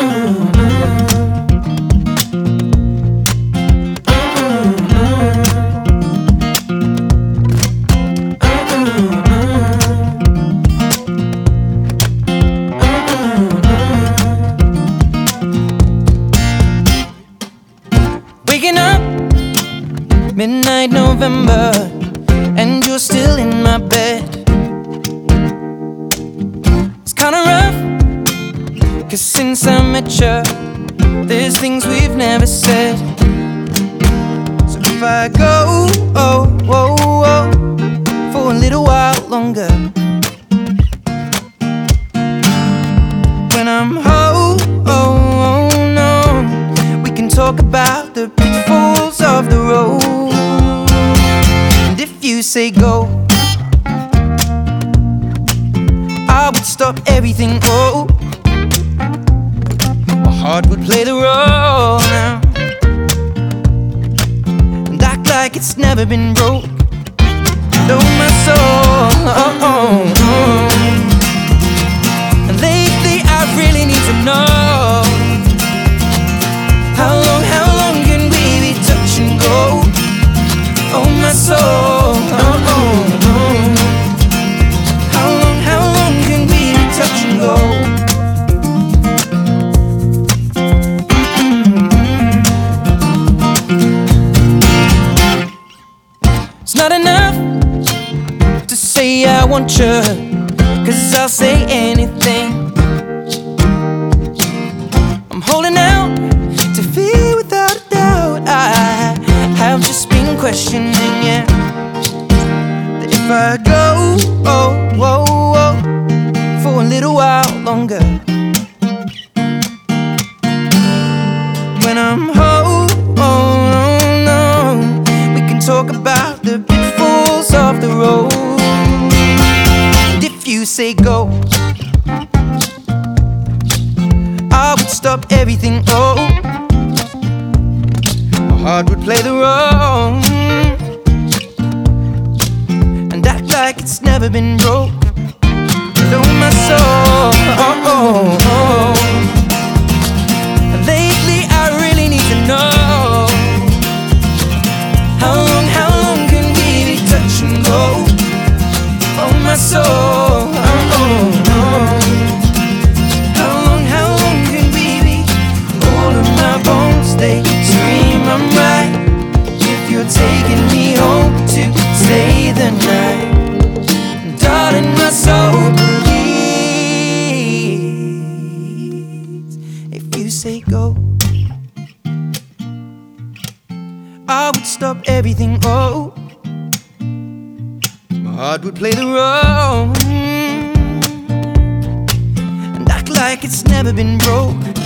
Waking up, midnight November, and you're still in my bed. Cause since I met you, there's things we've never said. So if I go, oh, oh, oh, for a little while longer, when I'm home, oh, oh, no, we can talk about the pitfalls of the road. And if you say go, I would stop everything. Oh, heart would play the role now and act like it's never been broke. I want you, cause I'll say anything. I'm holding out to feel without a doubt. I have just been questioning, yeah. That if I go, oh, oh, oh, for a little while longer, when I'm home, oh, we can talk about say go, I would stop everything. Oh, my heart would play the role and act like it's never been broke. Go, I would stop everything. Oh, my heart would play the role and act like it's never been broke.